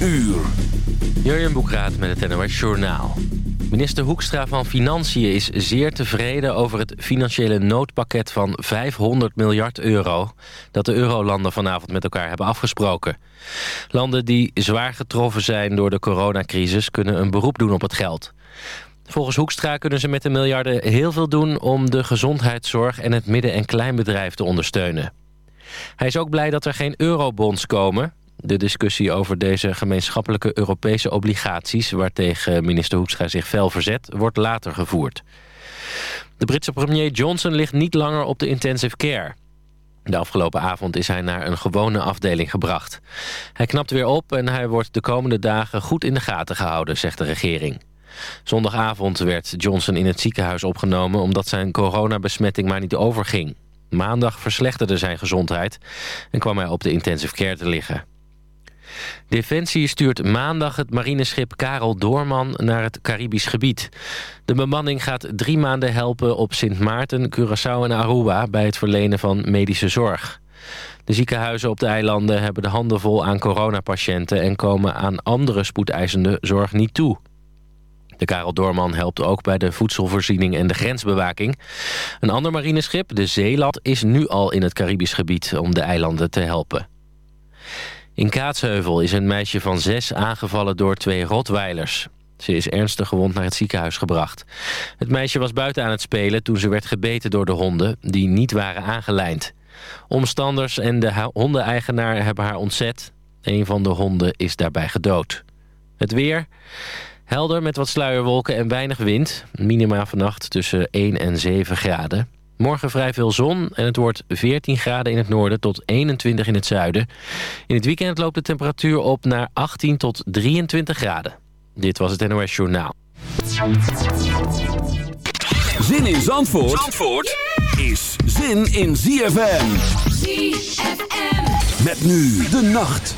uur. Jurjen Boekraat met het NOS Journaal. Minister Hoekstra van Financiën is zeer tevreden over het financiële noodpakket van 500 miljard euro... dat de eurolanden vanavond met elkaar hebben afgesproken. Landen die zwaar getroffen zijn door de coronacrisis kunnen een beroep doen op het geld. Volgens Hoekstra kunnen ze met de miljarden heel veel doen om de gezondheidszorg en het midden- en kleinbedrijf te ondersteunen. Hij is ook blij dat er geen eurobonds komen. De discussie over deze gemeenschappelijke Europese obligaties... waartegen minister Hoekstra zich fel verzet, wordt later gevoerd. De Britse premier Johnson ligt niet langer op de intensive care. De afgelopen avond is hij naar een gewone afdeling gebracht. Hij knapt weer op en hij wordt de komende dagen goed in de gaten gehouden, zegt de regering. Zondagavond werd Johnson in het ziekenhuis opgenomen... omdat zijn coronabesmetting maar niet overging. Maandag verslechterde zijn gezondheid en kwam hij op de intensive care te liggen. Defensie stuurt maandag het marineschip Karel Doorman naar het Caribisch gebied. De bemanning gaat drie maanden helpen op Sint Maarten, Curaçao en Aruba... bij het verlenen van medische zorg. De ziekenhuizen op de eilanden hebben de handen vol aan coronapatiënten... en komen aan andere spoedeisende zorg niet toe. De Karel Doorman helpt ook bij de voedselvoorziening en de grensbewaking. Een ander marineschip, de Zeeland, is nu al in het Caribisch gebied om de eilanden te helpen. In Kaatsheuvel is een meisje van zes aangevallen door twee rotweilers. Ze is ernstig gewond naar het ziekenhuis gebracht. Het meisje was buiten aan het spelen toen ze werd gebeten door de honden... die niet waren aangelijnd. Omstanders en de hondeneigenaar hebben haar ontzet. Een van de honden is daarbij gedood. Het weer... Helder met wat sluierwolken en weinig wind. Minima vannacht tussen 1 en 7 graden. Morgen vrij veel zon en het wordt 14 graden in het noorden tot 21 in het zuiden. In het weekend loopt de temperatuur op naar 18 tot 23 graden. Dit was het NOS Journaal. Zin in Zandvoort, Zandvoort is zin in ZFM. ZFM. Met nu de nacht.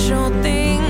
special thing.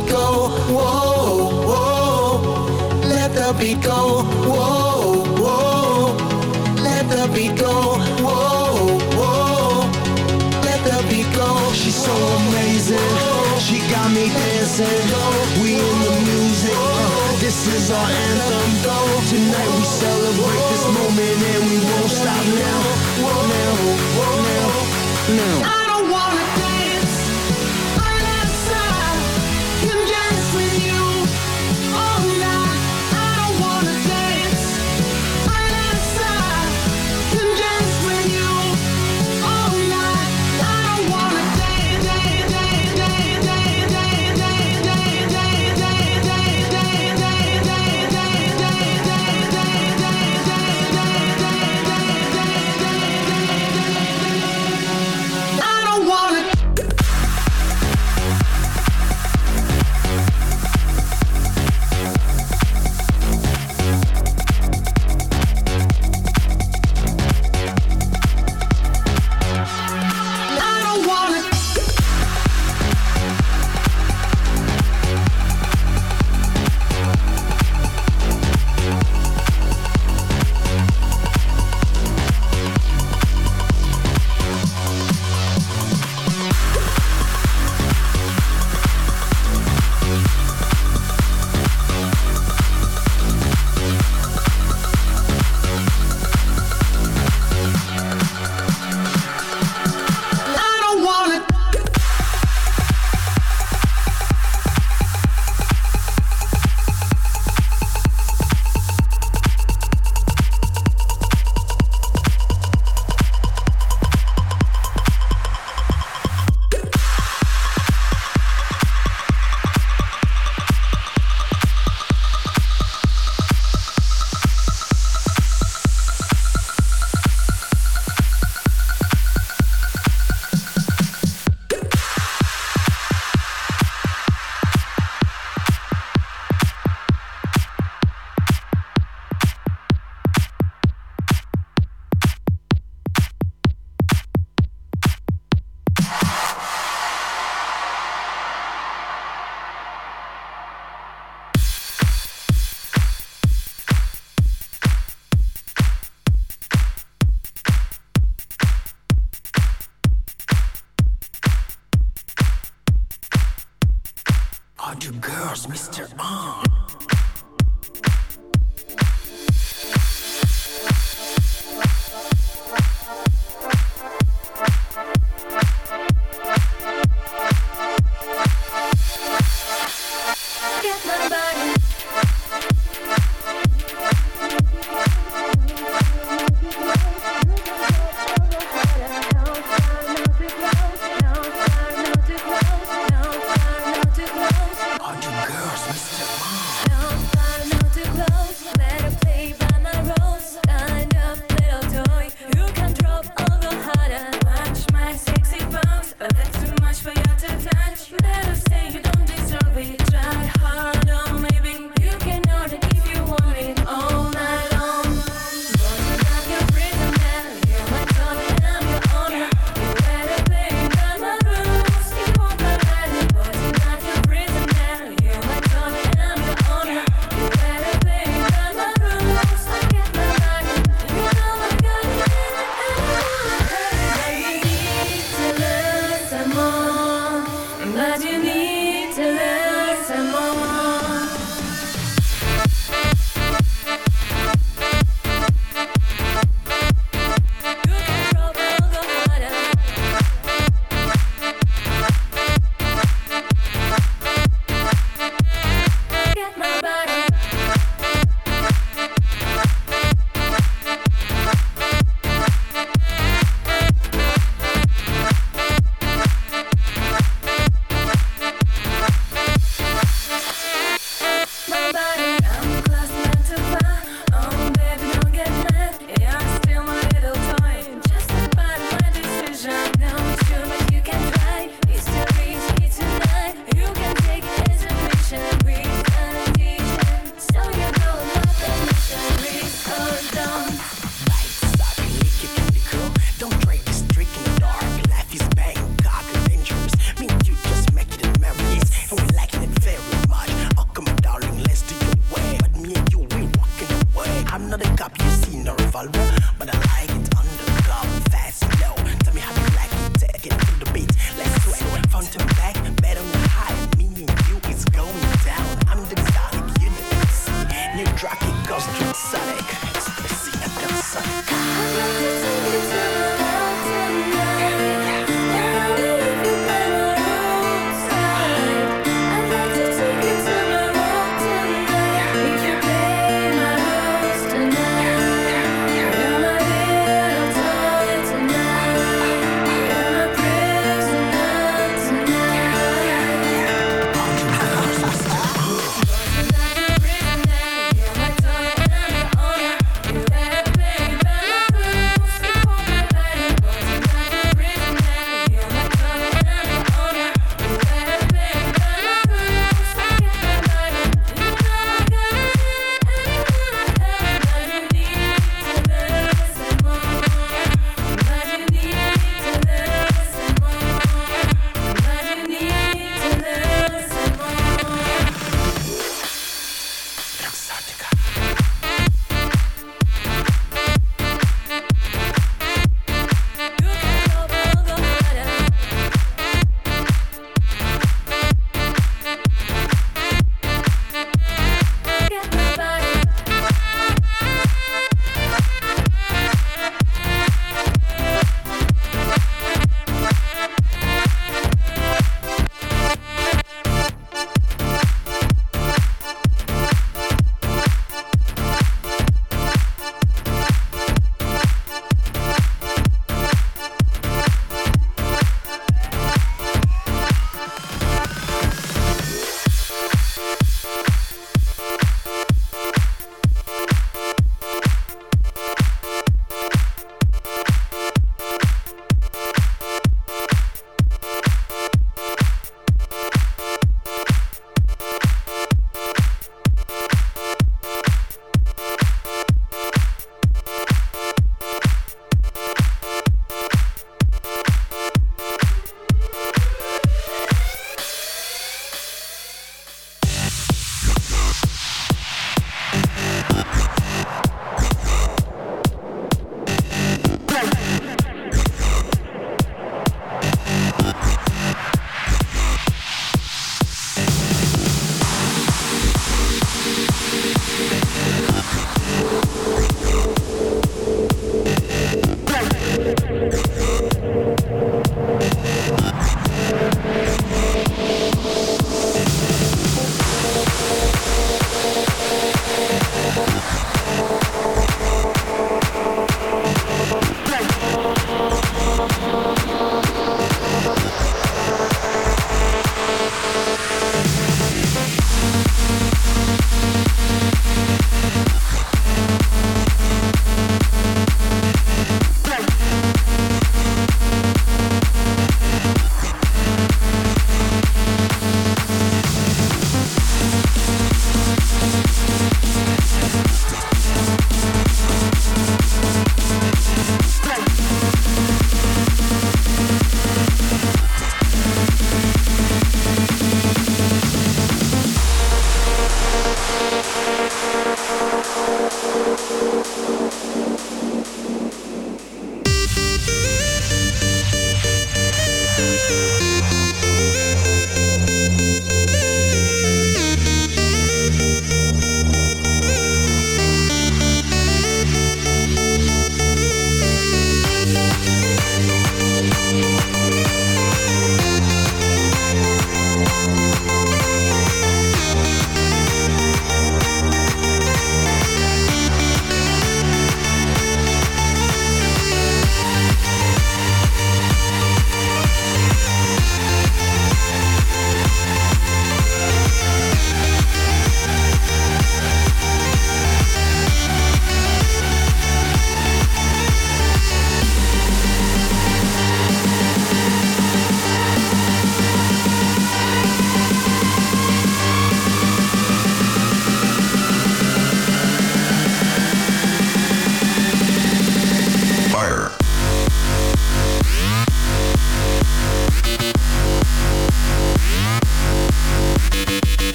beat go, whoa, whoa. Let the beat go, whoa, whoa. Let the beat go, whoa, whoa. Let the beat go. She's so amazing. She got me dancing. We in the music. This is our anthem. Tonight we celebrate this moment and we won't stop now. Now, now, now.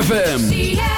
ZFM.